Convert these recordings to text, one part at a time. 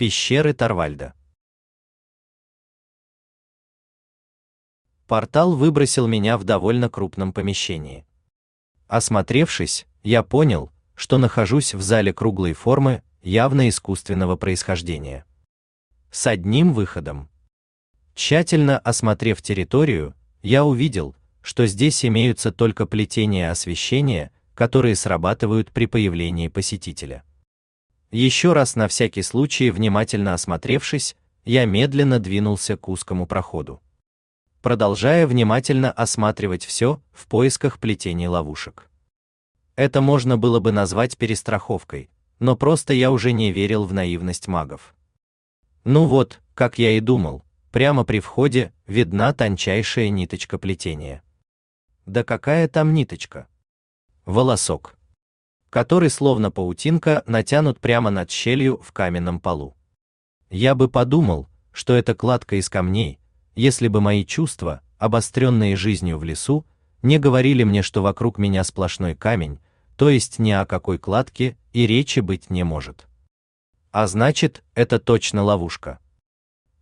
Пещеры Тарвальда. Портал выбросил меня в довольно крупном помещении. Осмотревшись, я понял, что нахожусь в зале круглой формы, явно искусственного происхождения. С одним выходом. Тщательно осмотрев территорию, я увидел, что здесь имеются только плетения освещения, которые срабатывают при появлении посетителя. Еще раз на всякий случай внимательно осмотревшись, я медленно двинулся к узкому проходу. Продолжая внимательно осматривать все в поисках плетений ловушек. Это можно было бы назвать перестраховкой, но просто я уже не верил в наивность магов. Ну вот, как я и думал, прямо при входе видна тончайшая ниточка плетения. Да какая там ниточка? Волосок который словно паутинка натянут прямо над щелью в каменном полу. Я бы подумал, что это кладка из камней, если бы мои чувства, обостренные жизнью в лесу, не говорили мне, что вокруг меня сплошной камень, то есть ни о какой кладке и речи быть не может. А значит, это точно ловушка.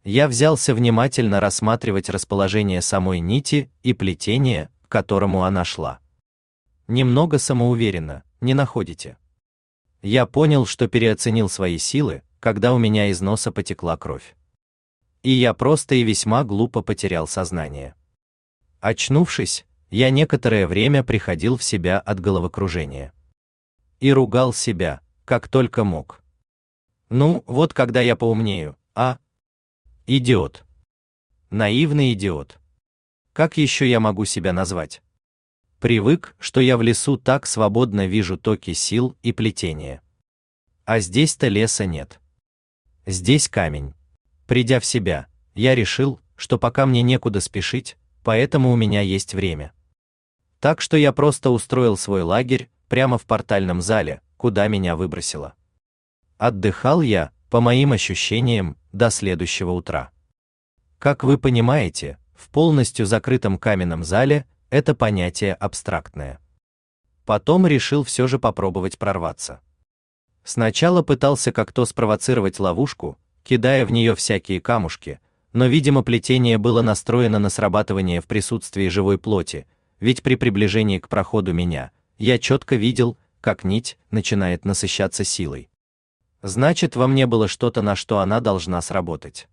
Я взялся внимательно рассматривать расположение самой нити и плетение, к которому она шла. Немного самоуверенно, не находите? Я понял, что переоценил свои силы, когда у меня из носа потекла кровь. И я просто и весьма глупо потерял сознание. Очнувшись, я некоторое время приходил в себя от головокружения. И ругал себя, как только мог. Ну, вот когда я поумнею, а? Идиот. Наивный идиот. Как еще я могу себя назвать? Привык, что я в лесу так свободно вижу токи сил и плетения. А здесь-то леса нет. Здесь камень. Придя в себя, я решил, что пока мне некуда спешить, поэтому у меня есть время. Так что я просто устроил свой лагерь прямо в портальном зале, куда меня выбросило. Отдыхал я, по моим ощущениям, до следующего утра. Как вы понимаете, в полностью закрытом каменном зале это понятие абстрактное. Потом решил все же попробовать прорваться. Сначала пытался как-то спровоцировать ловушку, кидая в нее всякие камушки, но, видимо, плетение было настроено на срабатывание в присутствии живой плоти, ведь при приближении к проходу меня я четко видел, как нить начинает насыщаться силой. Значит, во мне было что-то, на что она должна сработать.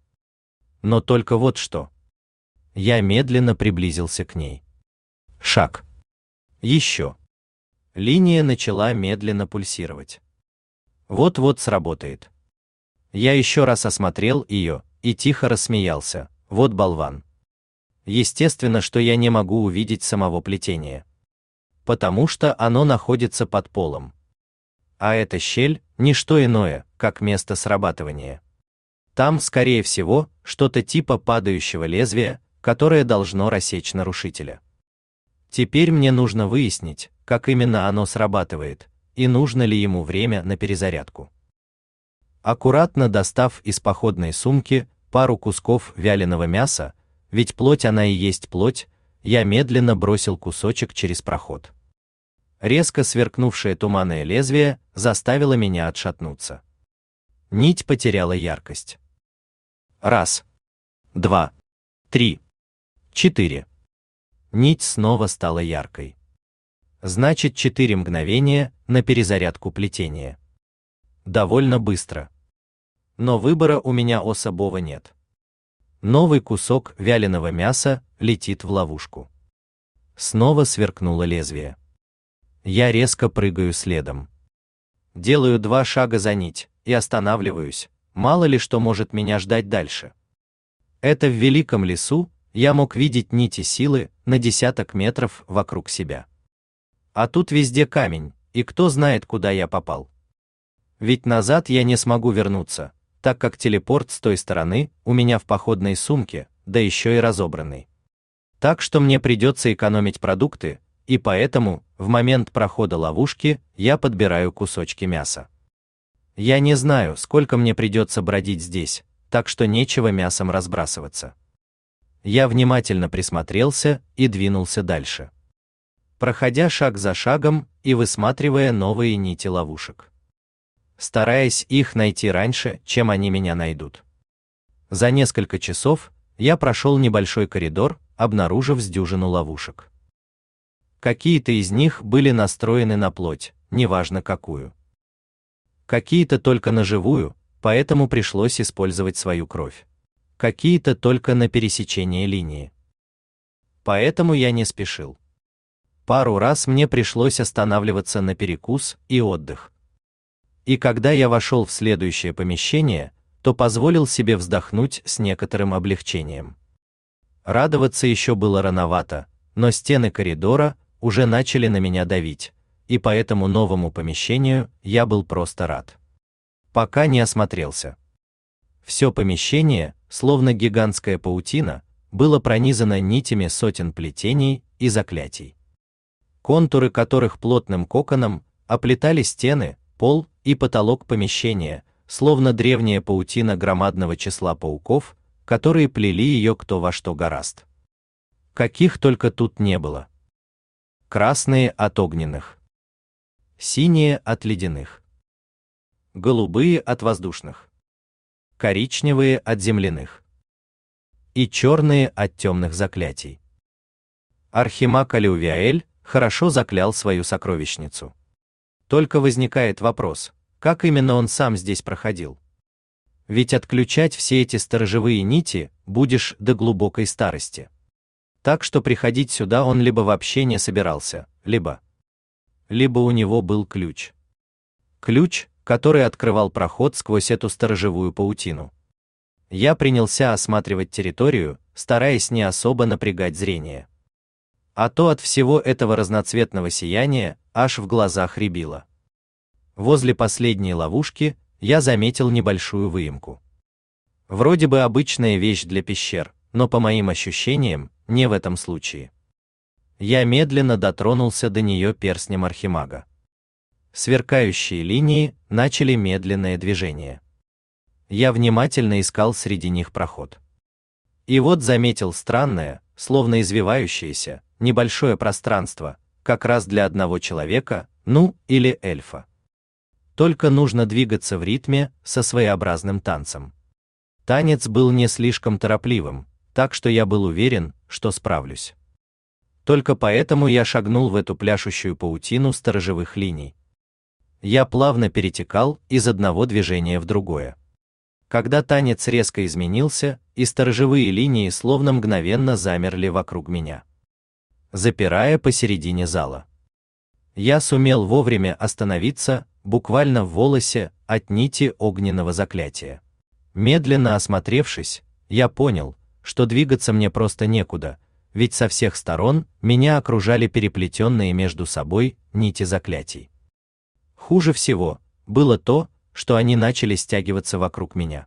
Но только вот что. Я медленно приблизился к ней. Шаг. Еще. Линия начала медленно пульсировать. Вот-вот сработает. Я еще раз осмотрел ее и тихо рассмеялся. Вот болван. Естественно, что я не могу увидеть самого плетения. Потому что оно находится под полом. А эта щель – не что иное, как место срабатывания. Там, скорее всего, что-то типа падающего лезвия, которое должно рассечь нарушителя. Теперь мне нужно выяснить, как именно оно срабатывает, и нужно ли ему время на перезарядку. Аккуратно достав из походной сумки пару кусков вяленого мяса, ведь плоть она и есть плоть, я медленно бросил кусочек через проход. Резко сверкнувшее туманное лезвие заставило меня отшатнуться. Нить потеряла яркость. Раз, два, три, четыре нить снова стала яркой. Значит, 4 мгновения на перезарядку плетения. Довольно быстро. Но выбора у меня особого нет. Новый кусок вяленого мяса летит в ловушку. Снова сверкнуло лезвие. Я резко прыгаю следом. Делаю два шага за нить и останавливаюсь. Мало ли что может меня ждать дальше. Это в великом лесу, я мог видеть нити силы на десяток метров вокруг себя. А тут везде камень, и кто знает, куда я попал. Ведь назад я не смогу вернуться, так как телепорт с той стороны у меня в походной сумке, да еще и разобранный. Так что мне придется экономить продукты, и поэтому в момент прохода ловушки я подбираю кусочки мяса. Я не знаю, сколько мне придется бродить здесь, так что нечего мясом разбрасываться. Я внимательно присмотрелся и двинулся дальше. Проходя шаг за шагом и высматривая новые нити ловушек. стараясь их найти раньше, чем они меня найдут. За несколько часов я прошел небольшой коридор, обнаружив с дюжину ловушек. Какие-то из них были настроены на плоть, неважно какую. Какие-то только на живую, поэтому пришлось использовать свою кровь. Какие-то только на пересечение линии. Поэтому я не спешил. Пару раз мне пришлось останавливаться на перекус и отдых. И когда я вошел в следующее помещение, то позволил себе вздохнуть с некоторым облегчением. Радоваться еще было рановато, но стены коридора уже начали на меня давить, и по этому новому помещению я был просто рад. Пока не осмотрелся. Все помещение, словно гигантская паутина, было пронизано нитями сотен плетений и заклятий. Контуры которых плотным коконом оплетали стены, пол и потолок помещения, словно древняя паутина громадного числа пауков, которые плели ее кто во что гораст. Каких только тут не было. Красные от огненных, синие от ледяных, голубые от воздушных, коричневые от земляных и черные от темных заклятий. Архимаг Алювиаэль хорошо заклял свою сокровищницу. Только возникает вопрос, как именно он сам здесь проходил? Ведь отключать все эти сторожевые нити будешь до глубокой старости. Так что приходить сюда он либо вообще не собирался, либо либо у него был ключ. Ключ, который открывал проход сквозь эту сторожевую паутину. Я принялся осматривать территорию, стараясь не особо напрягать зрение. А то от всего этого разноцветного сияния аж в глазах рябило. Возле последней ловушки я заметил небольшую выемку. Вроде бы обычная вещь для пещер, но по моим ощущениям, не в этом случае. Я медленно дотронулся до нее перстнем архимага. Сверкающие линии начали медленное движение. Я внимательно искал среди них проход. И вот заметил странное, словно извивающееся, небольшое пространство, как раз для одного человека, ну, или эльфа. Только нужно двигаться в ритме со своеобразным танцем. Танец был не слишком торопливым, так что я был уверен, что справлюсь. Только поэтому я шагнул в эту пляшущую паутину сторожевых линий. Я плавно перетекал из одного движения в другое. Когда танец резко изменился, и сторожевые линии словно мгновенно замерли вокруг меня, запирая посередине зала. Я сумел вовремя остановиться, буквально в волосе от нити огненного заклятия. Медленно осмотревшись, я понял, что двигаться мне просто некуда, ведь со всех сторон меня окружали переплетенные между собой нити заклятий. Хуже всего было то, что они начали стягиваться вокруг меня.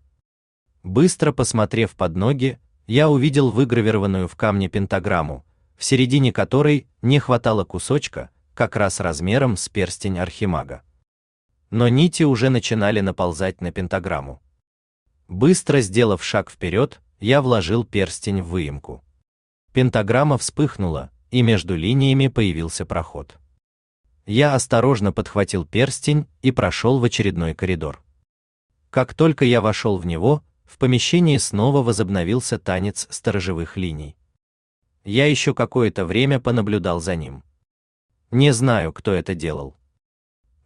Быстро посмотрев под ноги, я увидел выгравированную в камне пентаграмму, в середине которой не хватало кусочка, как раз размером с перстень архимага. Но нити уже начинали наползать на пентаграмму. Быстро сделав шаг вперед, я вложил перстень в выемку. Пентаграмма вспыхнула, и между линиями появился проход. Я осторожно подхватил перстень и прошел в очередной коридор. Как только я вошел в него, в помещении снова возобновился танец сторожевых линий. Я еще какое-то время понаблюдал за ним. Не знаю, кто это делал.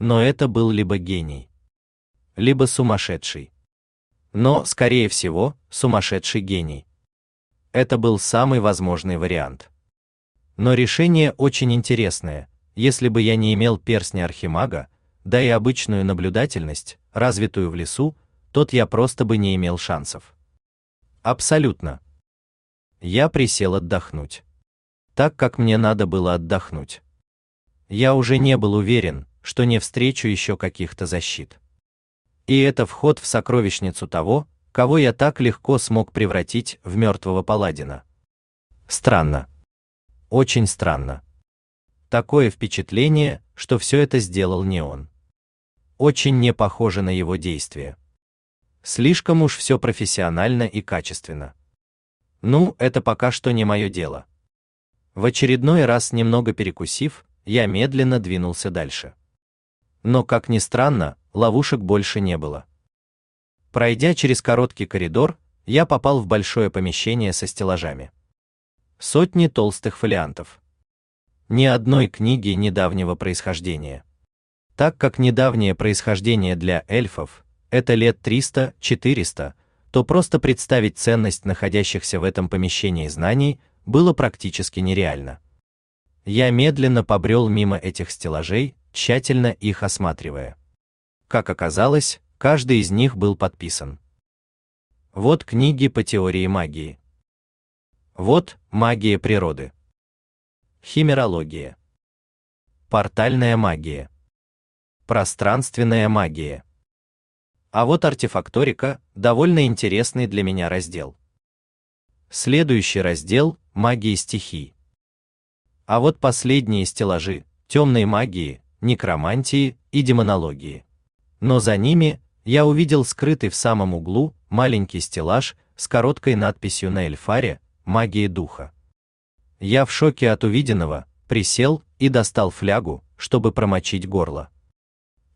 Но это был либо гений, либо сумасшедший. Но, скорее всего, сумасшедший гений. Это был самый возможный вариант. Но решение очень интересное. Если бы я не имел перстня архимага, да и обычную наблюдательность, развитую в лесу, тот я просто бы не имел шансов. Абсолютно. Я присел отдохнуть. Так как мне надо было отдохнуть. Я уже не был уверен, что не встречу еще каких-то защит. И это вход в сокровищницу того, кого я так легко смог превратить в мертвого паладина. Странно. Очень странно. Такое впечатление, что все это сделал не он. Очень не похоже на его действия. Слишком уж все профессионально и качественно. Ну, это пока что не мое дело. В очередной раз немного перекусив, я медленно двинулся дальше. Но как ни странно, ловушек больше не было. Пройдя через короткий коридор, я попал в большое помещение со стеллажами. Сотни толстых фолиантов. Ни одной книги недавнего происхождения. Так как недавнее происхождение для эльфов это лет 300-400, то просто представить ценность находящихся в этом помещении знаний было практически нереально. Я медленно побрел мимо этих стеллажей, тщательно их осматривая. Как оказалось, каждый из них был подписан. Вот книги по теории магии. Вот магия природы. Химерология. Портальная магия. Пространственная магия. А вот артефакторика довольно интересный для меня раздел. Следующий раздел магии стихий. А вот последние стеллажи темной магии, некромантии и демонологии. Но за ними я увидел скрытый в самом углу маленький стеллаж с короткой надписью на эльфаре «Магия духа». Я в шоке от увиденного, присел и достал флягу, чтобы промочить горло.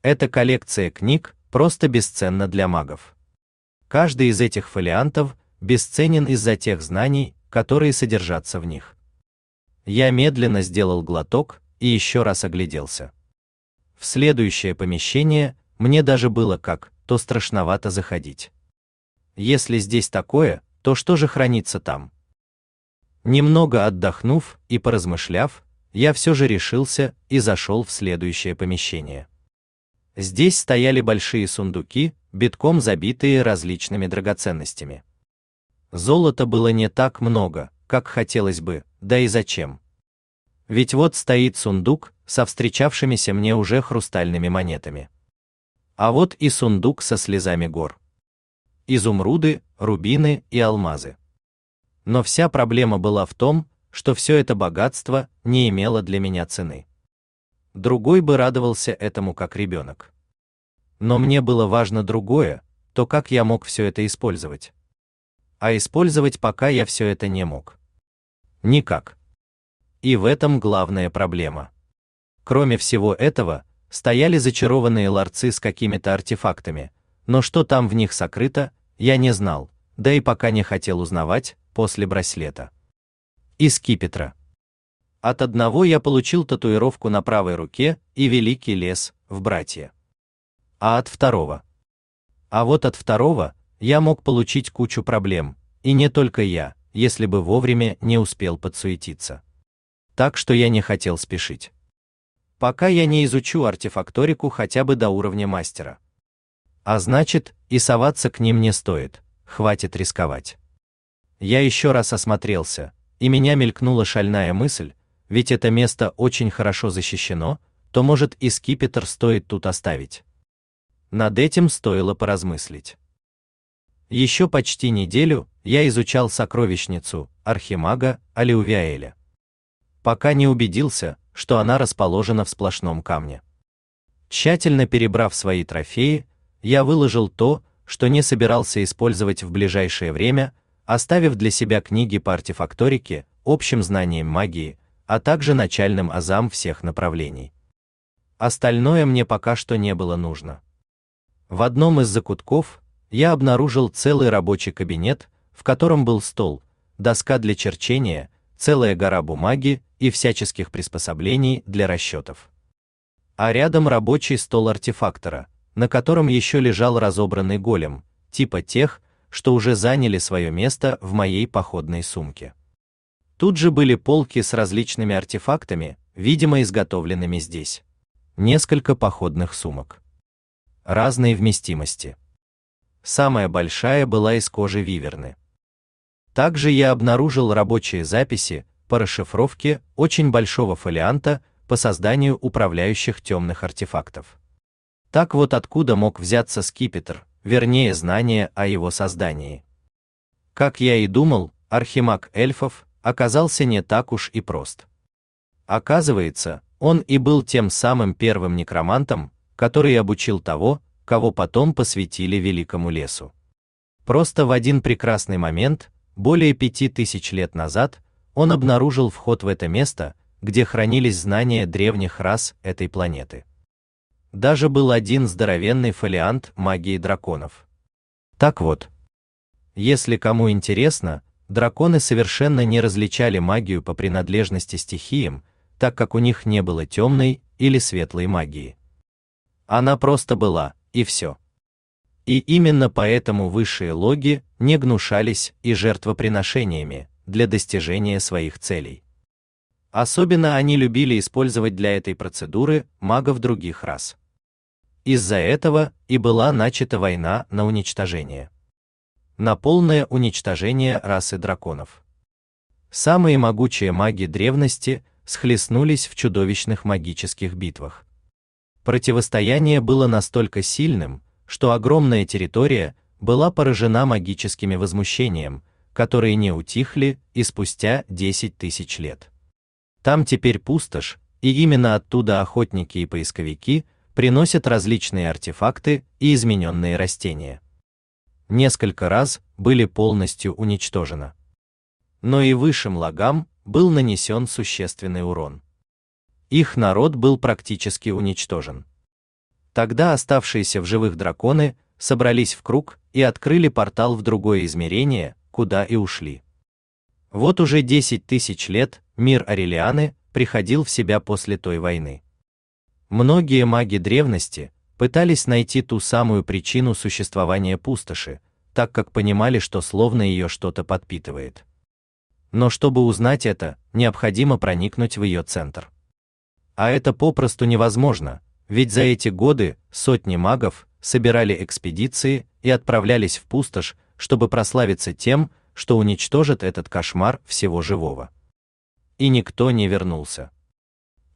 Эта коллекция книг просто бесценна для магов. Каждый из этих фолиантов бесценен из-за тех знаний, которые содержатся в них. Я медленно сделал глоток и еще раз огляделся. В следующее помещение мне даже было как то страшновато заходить. Если здесь такое, то что же хранится там? Немного отдохнув и поразмышляв, я все же решился и зашел в следующее помещение. Здесь стояли большие сундуки, битком забитые различными драгоценностями. Золота было не так много, как хотелось бы, да и зачем? Ведь вот стоит сундук со встречавшимися мне уже хрустальными монетами. А вот и сундук со слезами гор. Изумруды, рубины и алмазы. Но вся проблема была в том, что все это богатство не имело для меня цены. Другой бы радовался этому как ребенок. Но мне было важно другое, то как я мог все это использовать. А использовать пока я все это не мог. Никак. И в этом главная проблема. Кроме всего этого, стояли зачарованные ларцы с какими-то артефактами, но что там в них сокрыто, я не знал, да и пока не хотел узнавать, после браслета. Из скипетра. От одного я получил татуировку на правой руке и великий лес в братья. А от второго. А вот от второго я мог получить кучу проблем, и не только я, если бы вовремя не успел подсуетиться. Так что я не хотел спешить. Пока я не изучу артефакторику хотя бы до уровня мастера. А значит, и соваться к ним не стоит, хватит рисковать. Я еще раз осмотрелся, и меня мелькнула шальная мысль, ведь это место очень хорошо защищено, то может и скипетр стоит тут оставить. Над этим стоило поразмыслить. Еще почти неделю я изучал сокровищницу архимага Алиувиаэля, пока не убедился, что она расположена в сплошном камне. Тщательно перебрав свои трофеи, я выложил то, что не собирался использовать в ближайшее время, оставив для себя книги по артефакторике, общим знаниям магии, а также начальным азам всех направлений. Остальное мне пока что не было нужно. В одном из закутков я обнаружил целый рабочий кабинет, в котором был стол, доска для черчения, целая гора бумаги и всяческих приспособлений для расчетов. А рядом рабочий стол артефактора, на котором еще лежал разобранный голем, типа тех, что уже заняли свое место в моей походной сумке. Тут же были полки с различными артефактами, видимо изготовленными здесь. Несколько походных сумок. Разной вместимости. Самая большая была из кожи виверны. Также я обнаружил рабочие записи по расшифровке очень большого фолианта по созданию управляющих темных артефактов. Так вот откуда мог взяться скипетр, вернее знание о его создании. Как я и думал, архимаг эльфов оказался не так уж и прост. Оказывается, он и был тем самым первым некромантом, который обучил того, кого потом посвятили великому лесу. Просто в один прекрасный момент, более пяти тысяч лет назад, он обнаружил вход в это место, где хранились знания древних рас этой планеты. Даже был один здоровенный фолиант магии драконов. Так вот, если кому интересно, драконы совершенно не различали магию по принадлежности стихиям, так как у них не было темной или светлой магии. Она просто была, и все. И именно поэтому высшие логи не гнушались и жертвоприношениями для достижения своих целей. Особенно они любили использовать для этой процедуры магов других рас. Из-за этого и была начата война на уничтожение. На полное уничтожение расы драконов. Самые могучие маги древности схлестнулись в чудовищных магических битвах. Противостояние было настолько сильным, что огромная территория была поражена магическими возмущением, которые не утихли и спустя 10 тысяч лет. Там теперь пустошь, и именно оттуда охотники и поисковики приносят различные артефакты и измененные растения. Несколько раз были полностью уничтожены. Но и высшим лагам был нанесен существенный урон. Их народ был практически уничтожен. Тогда оставшиеся в живых драконы собрались в круг и открыли портал в другое измерение, куда и ушли. Вот уже 10 тысяч лет мир Арелианы приходил в себя после той войны. Многие маги древности пытались найти ту самую причину существования пустоши, так как понимали, что словно ее что-то подпитывает. Но чтобы узнать это, необходимо проникнуть в ее центр. А это попросту невозможно, ведь за эти годы сотни магов собирали экспедиции и отправлялись в пустошь, чтобы прославиться тем, что уничтожит этот кошмар всего живого. И никто не вернулся.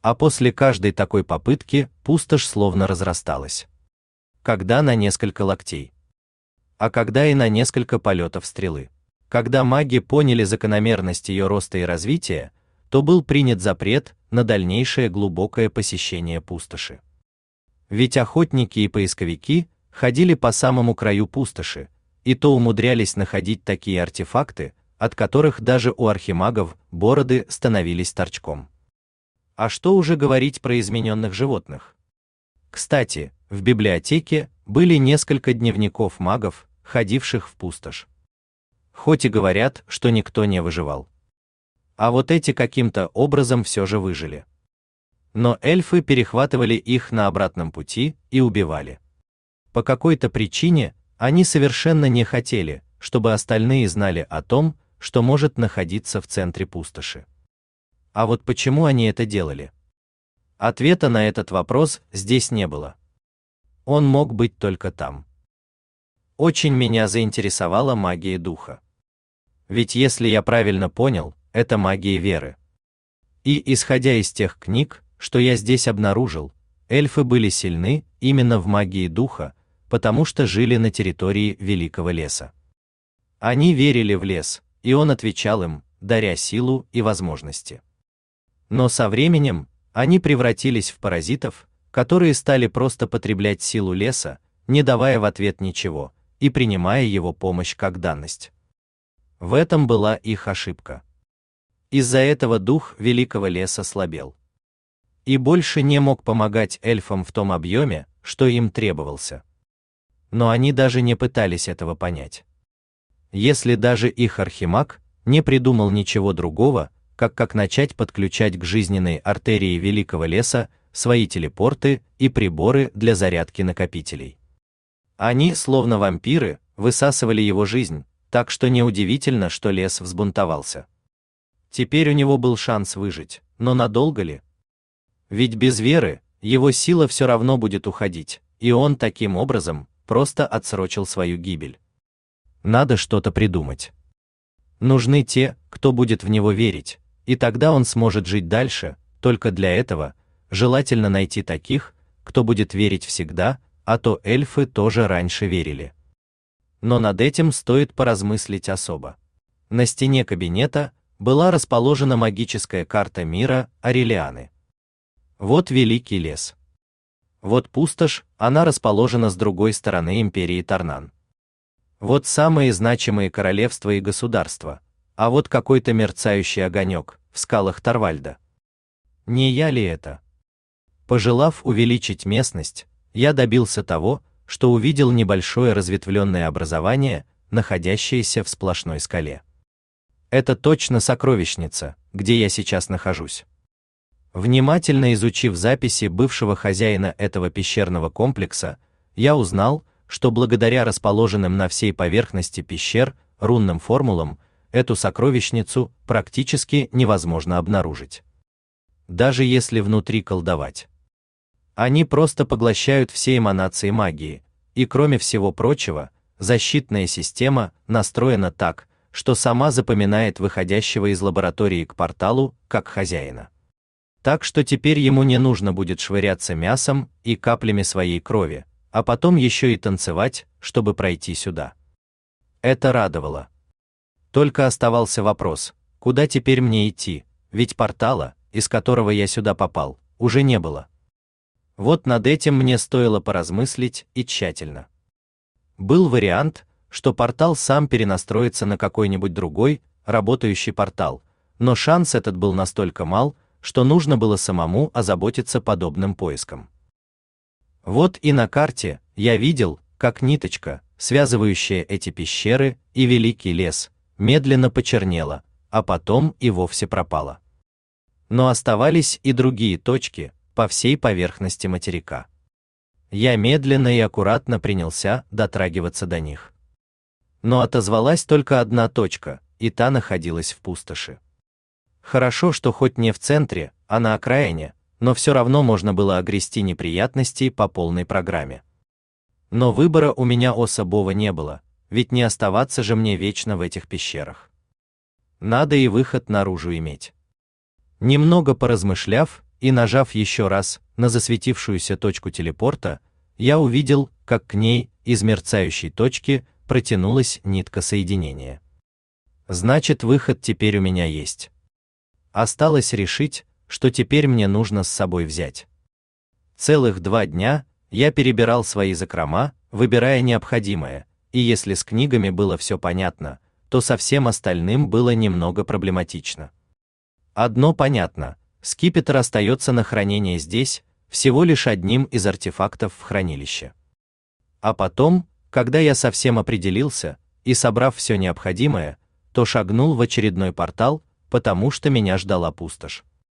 А после каждой такой попытки пустошь словно разрасталась. Когда на несколько локтей, а когда и на несколько полетов стрелы. Когда маги поняли закономерность ее роста и развития, то был принят запрет на дальнейшее глубокое посещение пустоши. Ведь охотники и поисковики ходили по самому краю пустоши, и то умудрялись находить такие артефакты, от которых даже у архимагов бороды становились торчком. А что уже говорить про измененных животных? Кстати, в библиотеке были несколько дневников магов, ходивших в пустошь. Хоть и говорят, что никто не выживал. А вот эти каким-то образом все же выжили. Но эльфы перехватывали их на обратном пути и убивали. По какой-то причине они совершенно не хотели, чтобы остальные знали о том, что может находиться в центре пустоши. А вот почему они это делали? Ответа на этот вопрос здесь не было. Он мог быть только там. Очень меня заинтересовала магия духа. Ведь если я правильно понял, это магия веры. И исходя из тех книг, что я здесь обнаружил, эльфы были сильны именно в магии духа, потому что жили на территории великого леса. Они верили в лес, и он отвечал им, даря силу и возможности. Но со временем они превратились в паразитов, которые стали просто потреблять силу леса, не давая в ответ ничего и принимая его помощь как данность. В этом была их ошибка. Из-за этого дух великого леса слабел и больше не мог помогать эльфам в том объеме, что им требовался. Но они даже не пытались этого понять. Если даже их архимаг не придумал ничего другого, как как начать подключать к жизненной артерии великого леса свои телепорты и приборы для зарядки накопителей. Они, словно вампиры, высасывали его жизнь, так что неудивительно, что лес взбунтовался. Теперь у него был шанс выжить, но надолго ли? Ведь без веры его сила все равно будет уходить, и он таким образом просто отсрочил свою гибель. Надо что-то придумать. Нужны те, кто будет в него верить, и тогда он сможет жить дальше, только для этого желательно найти таких, кто будет верить всегда, а то эльфы тоже раньше верили. Но над этим стоит поразмыслить особо. На стене кабинета была расположена магическая карта мира Арелианы. Вот великий лес. Вот пустошь, она расположена с другой стороны империи Тарнан. Вот самые значимые королевства и государства, а вот какой-то мерцающий огонек в скалах Тарвальда. Не я ли это? Пожелав увеличить местность, я добился того, что увидел небольшое разветвленное образование, находящееся в сплошной скале. Это точно сокровищница, где я сейчас нахожусь. Внимательно изучив записи бывшего хозяина этого пещерного комплекса, я узнал, что благодаря расположенным на всей поверхности пещер рунным формулам эту сокровищницу практически невозможно обнаружить. Даже если внутри колдовать. Они просто поглощают все эманации магии, и кроме всего прочего, защитная система настроена так, что сама запоминает выходящего из лаборатории к порталу как хозяина. Так что теперь ему не нужно будет швыряться мясом и каплями своей крови, а потом еще и танцевать, чтобы пройти сюда. Это радовало. Только оставался вопрос, куда теперь мне идти, ведь портала, из которого я сюда попал, уже не было. Вот над этим мне стоило поразмыслить и тщательно. Был вариант, что портал сам перенастроится на какой-нибудь другой, работающий портал, но шанс этот был настолько мал, что нужно было самому озаботиться подобным поиском. Вот и на карте я видел, как ниточка, связывающая эти пещеры и великий лес, медленно почернела, а потом и вовсе пропала. Но оставались и другие точки по всей поверхности материка. Я медленно и аккуратно принялся дотрагиваться до них. Но отозвалась только одна точка, и та находилась в пустоши. Хорошо, что хоть не в центре, а на окраине, но все равно можно было огрести неприятностей по полной программе. Но выбора у меня особого не было, ведь не оставаться же мне вечно в этих пещерах. Надо и выход наружу иметь. Немного поразмышляв и нажав еще раз на засветившуюся точку телепорта, я увидел, как к ней из мерцающей точки протянулась нитка соединения. Значит, выход теперь у меня есть. Осталось решить, что теперь мне нужно с собой взять. Целых два дня я перебирал свои закрома, выбирая необходимое, и если с книгами было все понятно, то со всем остальным было немного проблематично. Одно понятно: скипетр остается на хранение здесь, всего лишь одним из артефактов в хранилище. А потом, когда я совсем определился и собрав все необходимое, то шагнул в очередной портал, потому что меня ждала пустошь.